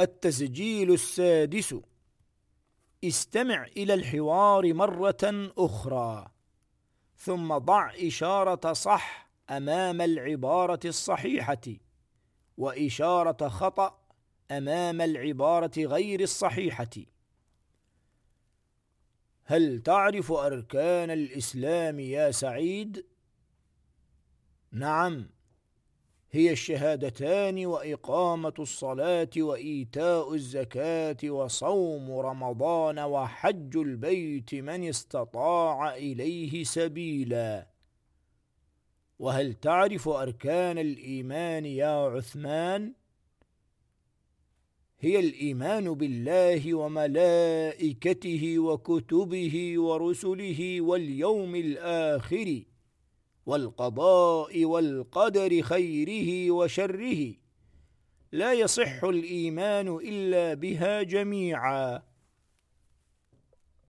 التسجيل السادس. استمع إلى الحوار مرة أخرى. ثم ضع إشارة صح أمام العبارة الصحيحة وإشارة خطأ أمام العبارة غير الصحيحة. هل تعرف أركان الإسلام يا سعيد؟ نعم. هي الشهادتان وإقامة الصلاة وإيتاء الزكاة وصوم رمضان وحج البيت من استطاع إليه سبيلا وهل تعرف أركان الإيمان يا عثمان؟ هي الإيمان بالله وملائكته وكتبه ورسله واليوم الآخر والقضاء والقدر خيره وشره. لا يصح الإيمان إلا بها جميعاً.